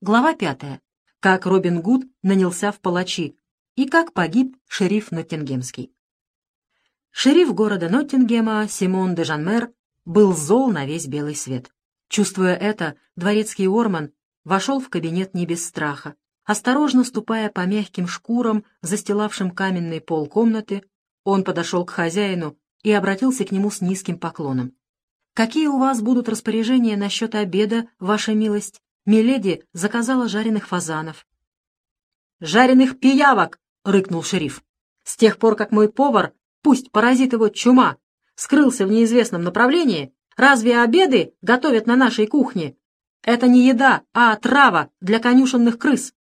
Глава пятая. Как Робин Гуд нанялся в палачи и как погиб шериф Ноттингемский. Шериф города Ноттингема Симон де Жанмер был зол на весь белый свет. Чувствуя это, дворецкий Орман вошел в кабинет не без страха. Осторожно ступая по мягким шкурам, застилавшим каменный пол комнаты, он подошел к хозяину и обратился к нему с низким поклоном. «Какие у вас будут распоряжения насчет обеда, ваша милость? Миледи заказала жареных фазанов». «Жареных пиявок!» — рыкнул шериф. «С тех пор, как мой повар, пусть поразит его чума, скрылся в неизвестном направлении, разве обеды готовят на нашей кухне? Это не еда, а трава для конюшенных крыс».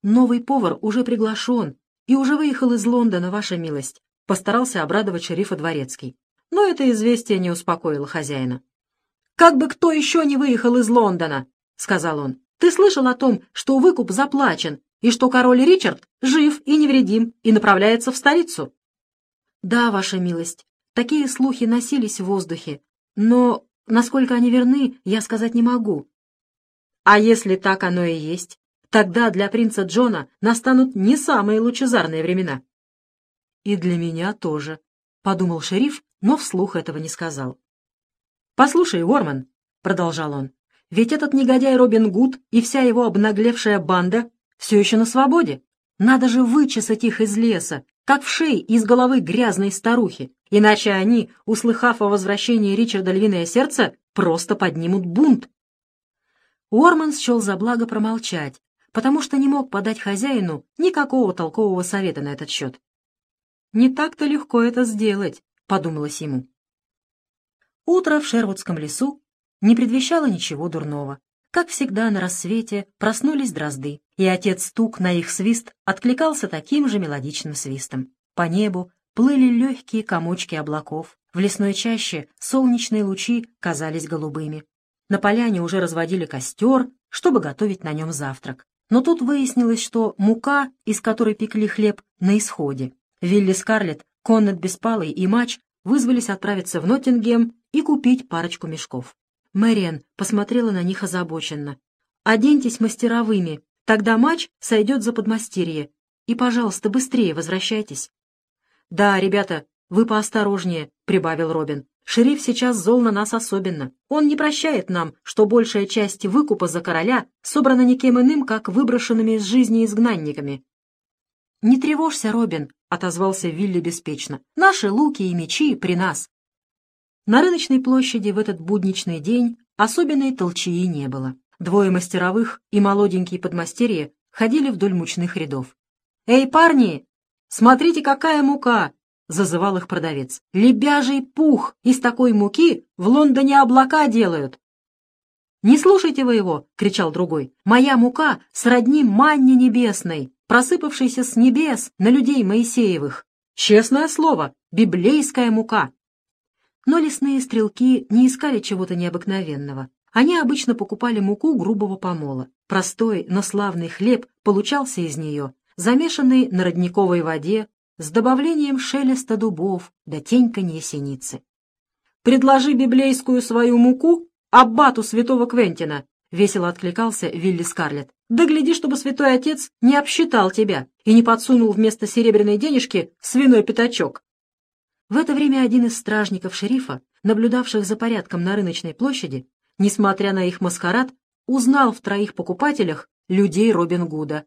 «Новый повар уже приглашен и уже выехал из Лондона, ваша милость», — постарался обрадовать шерифа Дворецкий. Но это известие не успокоило хозяина. «Как бы кто еще не выехал из Лондона!» — сказал он. «Ты слышал о том, что выкуп заплачен, и что король Ричард жив и невредим и направляется в столицу?» «Да, ваша милость, такие слухи носились в воздухе, но, насколько они верны, я сказать не могу». «А если так оно и есть, тогда для принца Джона настанут не самые лучезарные времена». «И для меня тоже», — подумал шериф, но вслух этого не сказал. «Послушай, Уорман», — продолжал он, ведь этот негодяй Робин Гуд и вся его обнаглевшая банда все еще на свободе. Надо же вычесать их из леса, как в шей из головы грязной старухи, иначе они, услыхав о возвращении Ричарда Львиное Сердце, просто поднимут бунт. Уорман счел за благо промолчать, потому что не мог подать хозяину никакого толкового совета на этот счет. «Не так-то легко это сделать», — подумалось ему. Утро в Шервудском лесу не предвещало ничего дурного. Как всегда на рассвете проснулись дрозды, и отец стук на их свист откликался таким же мелодичным свистом. По небу плыли легкие комочки облаков, в лесной чаще солнечные лучи казались голубыми. На поляне уже разводили костер, чтобы готовить на нем завтрак. Но тут выяснилось, что мука, из которой пекли хлеб, на исходе. Вилли Скарлетт, Коннет Беспалый и Мач вызвались отправиться в Ноттингем и купить парочку мешков. Мэриан посмотрела на них озабоченно. «Оденьтесь мастеровыми, тогда матч сойдет за подмастерье. И, пожалуйста, быстрее возвращайтесь». «Да, ребята, вы поосторожнее», — прибавил Робин. «Шериф сейчас зол на нас особенно. Он не прощает нам, что большая часть выкупа за короля собрана никем иным, как выброшенными из жизни изгнанниками». «Не тревожься, Робин», — отозвался Вилли беспечно. «Наши луки и мечи при нас. На рыночной площади в этот будничный день особенной толчии не было. Двое мастеровых и молоденькие подмастерья ходили вдоль мучных рядов. «Эй, парни, смотрите, какая мука!» — зазывал их продавец. «Лебяжий пух! Из такой муки в Лондоне облака делают!» «Не слушайте вы его!» — кричал другой. «Моя мука сродни манне небесной, просыпавшейся с небес на людей Моисеевых. Честное слово, библейская мука!» Но лесные стрелки не искали чего-то необыкновенного. Они обычно покупали муку грубого помола. Простой, но славный хлеб получался из нее, замешанный на родниковой воде, с добавлением шелеста дубов до теньканья синицы. «Предложи библейскую свою муку аббату святого Квентина», — весело откликался Вилли Скарлетт. «Да гляди, чтобы святой отец не обсчитал тебя и не подсунул вместо серебряной денежки свиной пятачок». В это время один из стражников шерифа, наблюдавших за порядком на рыночной площади, несмотря на их маскарад, узнал в троих покупателях людей Робин Гуда.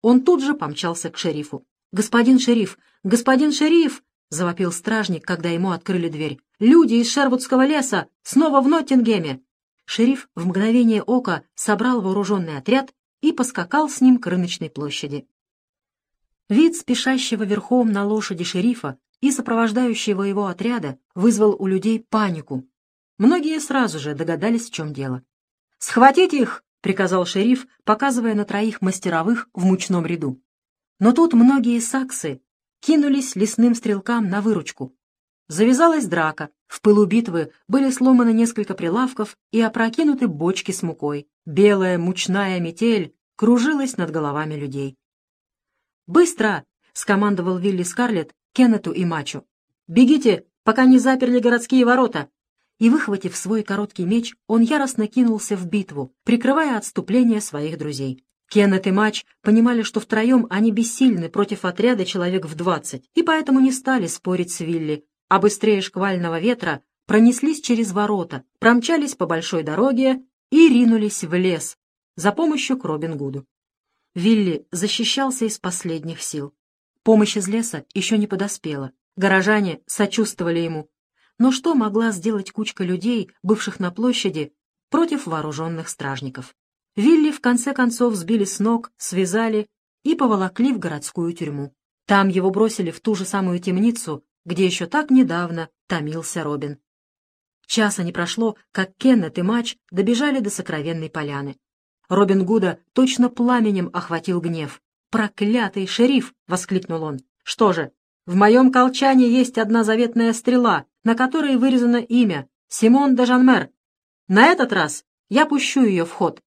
Он тут же помчался к шерифу. «Господин шериф! Господин шериф!» — завопил стражник, когда ему открыли дверь. «Люди из Шервудского леса! Снова в Ноттингеме!» Шериф в мгновение ока собрал вооруженный отряд и поскакал с ним к рыночной площади. Вид спешащего верхом на лошади шерифа и сопровождающего его отряда вызвал у людей панику. Многие сразу же догадались, в чем дело. «Схватить их!» — приказал шериф, показывая на троих мастеровых в мучном ряду. Но тут многие саксы кинулись лесным стрелкам на выручку. Завязалась драка, в пылу битвы были сломаны несколько прилавков и опрокинуты бочки с мукой. Белая мучная метель кружилась над головами людей. «Быстро!» — скомандовал Вилли Скарлетт, Кеннету и Мачу. «Бегите, пока не заперли городские ворота! и, выхватив свой короткий меч, он яростно кинулся в битву, прикрывая отступление своих друзей. Кеннет и Мач понимали, что втроем они бессильны против отряда человек в двадцать, и поэтому не стали спорить с Вилли, а быстрее шквального ветра пронеслись через ворота, промчались по большой дороге и ринулись в лес за помощью к Робин Гуду. Вилли защищался из последних сил. Помощь из леса еще не подоспела. Горожане сочувствовали ему. Но что могла сделать кучка людей, бывших на площади, против вооруженных стражников? Вилли в конце концов сбили с ног, связали и поволокли в городскую тюрьму. Там его бросили в ту же самую темницу, где еще так недавно томился Робин. Часа не прошло, как Кеннет и Мач добежали до сокровенной поляны. Робин Гуда точно пламенем охватил гнев. «Проклятый шериф!» — воскликнул он. «Что же, в моем колчане есть одна заветная стрела, на которой вырезано имя — Симон де Жанмер. На этот раз я пущу ее в ход».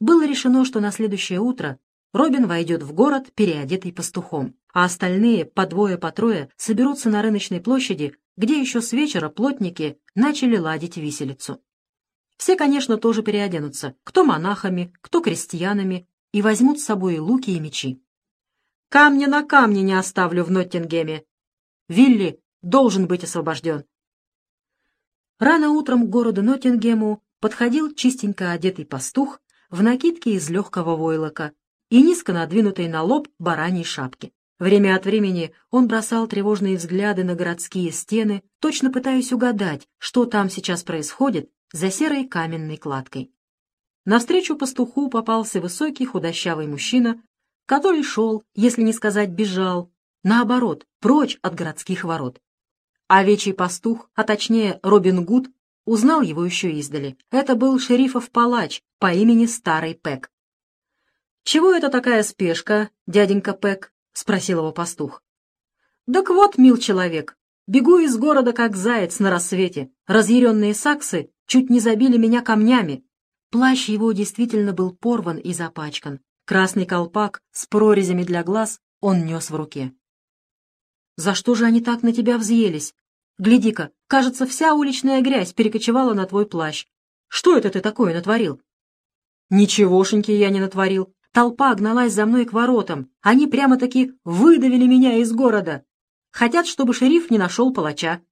Было решено, что на следующее утро Робин войдет в город, переодетый пастухом, а остальные, по двое, по трое, соберутся на рыночной площади, где еще с вечера плотники начали ладить виселицу. Все, конечно, тоже переоденутся, кто монахами, кто крестьянами, и возьмут с собой луки и мечи. Камня на камне не оставлю в Ноттингеме. Вилли должен быть освобожден. Рано утром к городу Ноттингему подходил чистенько одетый пастух в накидке из легкого войлока и низко надвинутой на лоб бараньей шапки. Время от времени он бросал тревожные взгляды на городские стены, точно пытаясь угадать, что там сейчас происходит за серой каменной кладкой. Навстречу пастуху попался высокий худощавый мужчина, который шел, если не сказать бежал, наоборот, прочь от городских ворот. Овечий пастух, а точнее Робин Гуд, узнал его еще издали. Это был шерифов палач по имени Старый Пэк. «Чего это такая спешка, дяденька Пэк?» — спросил его пастух. «Так вот, мил человек, бегу из города, как заяц на рассвете. Разъяренные саксы чуть не забили меня камнями. Плащ его действительно был порван и запачкан. Красный колпак с прорезями для глаз он нес в руке. «За что же они так на тебя взъелись? Гляди-ка, кажется, вся уличная грязь перекочевала на твой плащ. Что это ты такое натворил?» «Ничегошеньки я не натворил. Толпа гналась за мной к воротам. Они прямо-таки выдавили меня из города. Хотят, чтобы шериф не нашел палача».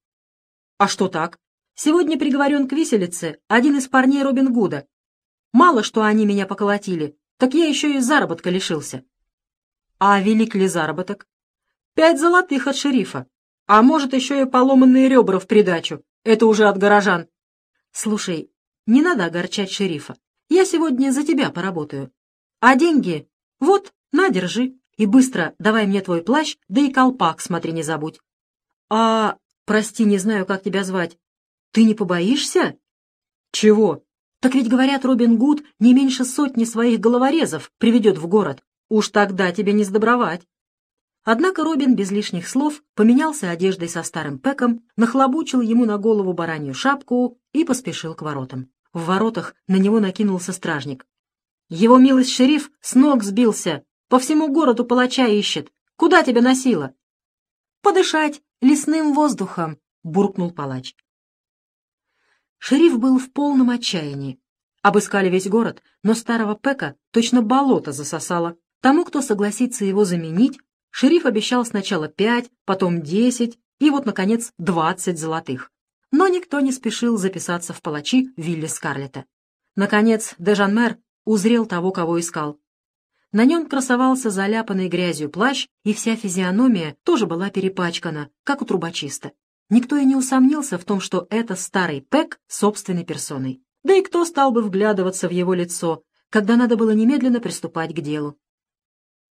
«А что так? Сегодня приговорен к виселице один из парней Робин Гуда. Мало что они меня поколотили, так я еще и заработка лишился. А велик ли заработок? Пять золотых от шерифа. А может, еще и поломанные ребра в придачу. Это уже от горожан. Слушай, не надо огорчать шерифа. Я сегодня за тебя поработаю. А деньги? Вот, на, держи. И быстро давай мне твой плащ, да и колпак, смотри, не забудь. А, прости, не знаю, как тебя звать. Ты не побоишься? Чего? Так ведь, говорят, Робин Гуд не меньше сотни своих головорезов приведет в город. Уж тогда тебе не сдобровать. Однако Робин без лишних слов поменялся одеждой со старым Пеком, нахлобучил ему на голову баранью шапку и поспешил к воротам. В воротах на него накинулся стражник. «Его милость шериф с ног сбился, по всему городу палача ищет. Куда тебя носило?» «Подышать лесным воздухом», — буркнул палач. Шериф был в полном отчаянии. Обыскали весь город, но старого Пека точно болото засосало. Тому, кто согласится его заменить, шериф обещал сначала пять, потом десять и вот, наконец, двадцать золотых. Но никто не спешил записаться в палачи Вилли Скарлета. Наконец, Дежанмер узрел того, кого искал. На нем красовался заляпанный грязью плащ, и вся физиономия тоже была перепачкана, как у трубочиста. Никто и не усомнился в том, что это старый Пэк собственной персоной. Да и кто стал бы вглядываться в его лицо, когда надо было немедленно приступать к делу.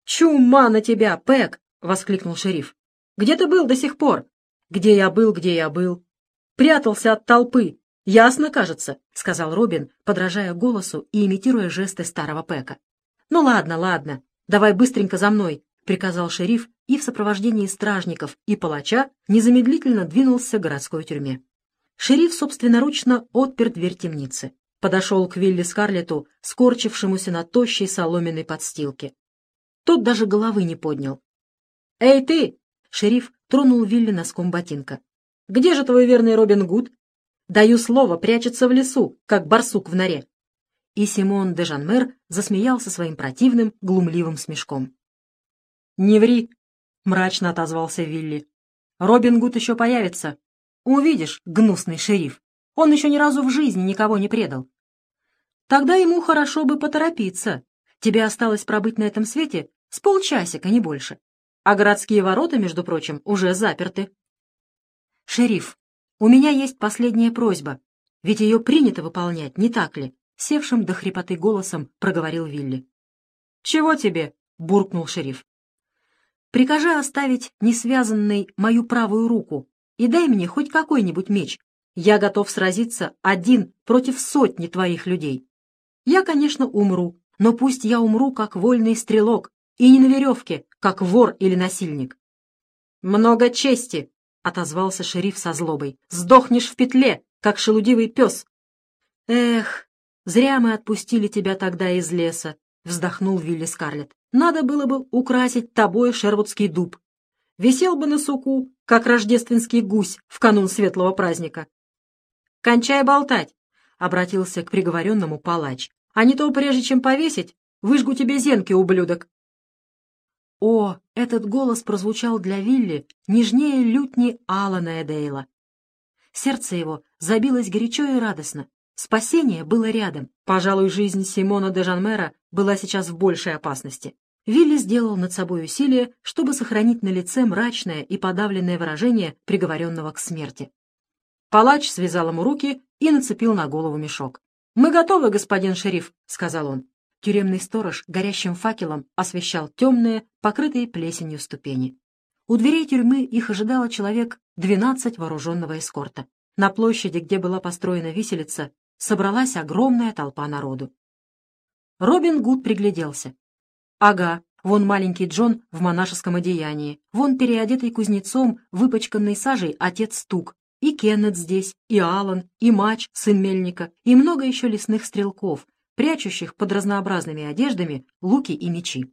«Чума на тебя, Пэк!» — воскликнул шериф. «Где ты был до сих пор?» «Где я был, где я был?» «Прятался от толпы. Ясно, кажется», — сказал Робин, подражая голосу и имитируя жесты старого Пэка. «Ну ладно, ладно. Давай быстренько за мной приказал шериф и в сопровождении стражников и палача незамедлительно двинулся к городской тюрьме. Шериф собственноручно отпер дверь темницы. Подошел к Вилли Скарлету, скорчившемуся на тощей соломенной подстилке. Тот даже головы не поднял. «Эй, ты!» — шериф тронул Вилли носком ботинка. «Где же твой верный Робин Гуд?» Даю слово, прячется в лесу, как барсук в норе. И Симон де Жанмер засмеялся своим противным, глумливым смешком. «Не ври!» — мрачно отозвался Вилли. «Робин Гуд еще появится. Увидишь, гнусный шериф. Он еще ни разу в жизни никого не предал. Тогда ему хорошо бы поторопиться. Тебе осталось пробыть на этом свете с полчасика, не больше. А городские ворота, между прочим, уже заперты. Шериф, у меня есть последняя просьба, ведь ее принято выполнять, не так ли? Севшим до хрипоты голосом проговорил Вилли. «Чего тебе?» — буркнул шериф. «Прикажи оставить несвязанной мою правую руку и дай мне хоть какой-нибудь меч. Я готов сразиться один против сотни твоих людей. Я, конечно, умру, но пусть я умру как вольный стрелок, и не на веревке, как вор или насильник. «Много чести!» — отозвался шериф со злобой. «Сдохнешь в петле, как шелудивый пес!» «Эх, зря мы отпустили тебя тогда из леса!» — вздохнул Вилли Скарлетт. «Надо было бы украсить тобой шервудский дуб. Висел бы на суку, как рождественский гусь в канун светлого праздника». «Кончай болтать!» — обратился к приговоренному палач. А не то, прежде чем повесить, выжгу тебе зенки, ублюдок. О, этот голос прозвучал для Вилли нежнее лютни Алана Эдейла. Сердце его забилось горячо и радостно. Спасение было рядом. Пожалуй, жизнь Симона де Жанмера была сейчас в большей опасности. Вилли сделал над собой усилие, чтобы сохранить на лице мрачное и подавленное выражение приговоренного к смерти. Палач связал ему руки и нацепил на голову мешок. «Мы готовы, господин шериф», — сказал он. Тюремный сторож горящим факелом освещал темные, покрытые плесенью ступени. У дверей тюрьмы их ожидало человек двенадцать вооруженного эскорта. На площади, где была построена виселица, собралась огромная толпа народу. Робин Гуд пригляделся. Ага, вон маленький Джон в монашеском одеянии, вон переодетый кузнецом, выпачканный сажей отец Стук, и Кеннет здесь, и Алан, и Мач, сын мельника, и много еще лесных стрелков, прячущих под разнообразными одеждами луки и мечи.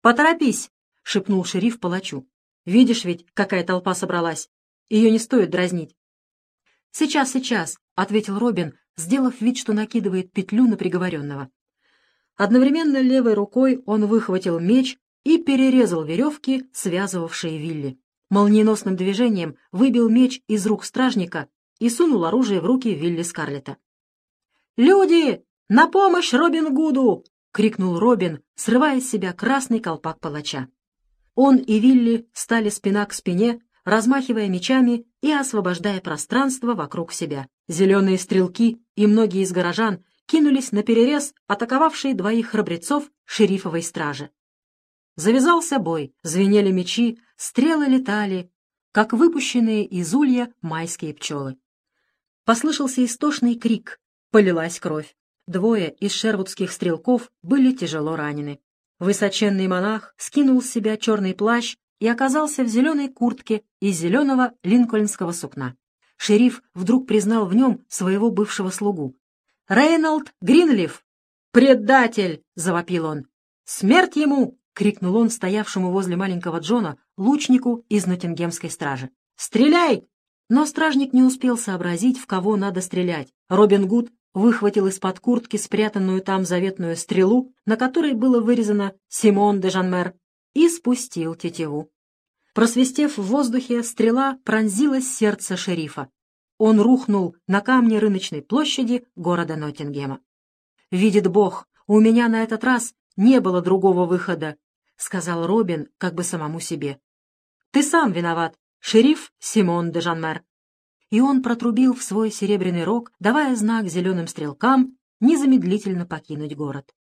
«Поторопись!» — шепнул шериф палачу. «Видишь ведь, какая толпа собралась. Ее не стоит дразнить». «Сейчас, сейчас», — ответил Робин, сделав вид, что накидывает петлю на приговоренного. Одновременно левой рукой он выхватил меч и перерезал веревки, связывавшие Вилли молниеносным движением выбил меч из рук стражника и сунул оружие в руки Вилли Скарлета. «Люди! На помощь Робин Гуду!» — крикнул Робин, срывая с себя красный колпак палача. Он и Вилли стали спина к спине, размахивая мечами и освобождая пространство вокруг себя. Зеленые стрелки и многие из горожан кинулись на перерез атаковавшие двоих храбрецов шерифовой стражи. Завязался бой, звенели мечи, стрелы летали, как выпущенные из улья майские пчелы. Послышался истошный крик, полилась кровь. Двое из шервудских стрелков были тяжело ранены. Высоченный монах скинул с себя черный плащ и оказался в зеленой куртке из зеленого линкольнского сукна. Шериф вдруг признал в нем своего бывшего слугу. «Рейнольд Гринлиф!» «Предатель!» — завопил он. «Смерть ему!» — крикнул он стоявшему возле маленького Джона, лучнику из Ноттингемской стражи. «Стреляй!» Но стражник не успел сообразить, в кого надо стрелять. Робин Гуд выхватил из-под куртки спрятанную там заветную стрелу, на которой было вырезано «Симон де Жанмер», и спустил тетиву. Просвистев в воздухе, стрела пронзила сердце шерифа. Он рухнул на камне рыночной площади города Ноттингема. «Видит Бог, у меня на этот раз не было другого выхода», — сказал Робин как бы самому себе. «Ты сам виноват, шериф Симон де Жанмер». И он протрубил в свой серебряный рог, давая знак зеленым стрелкам незамедлительно покинуть город.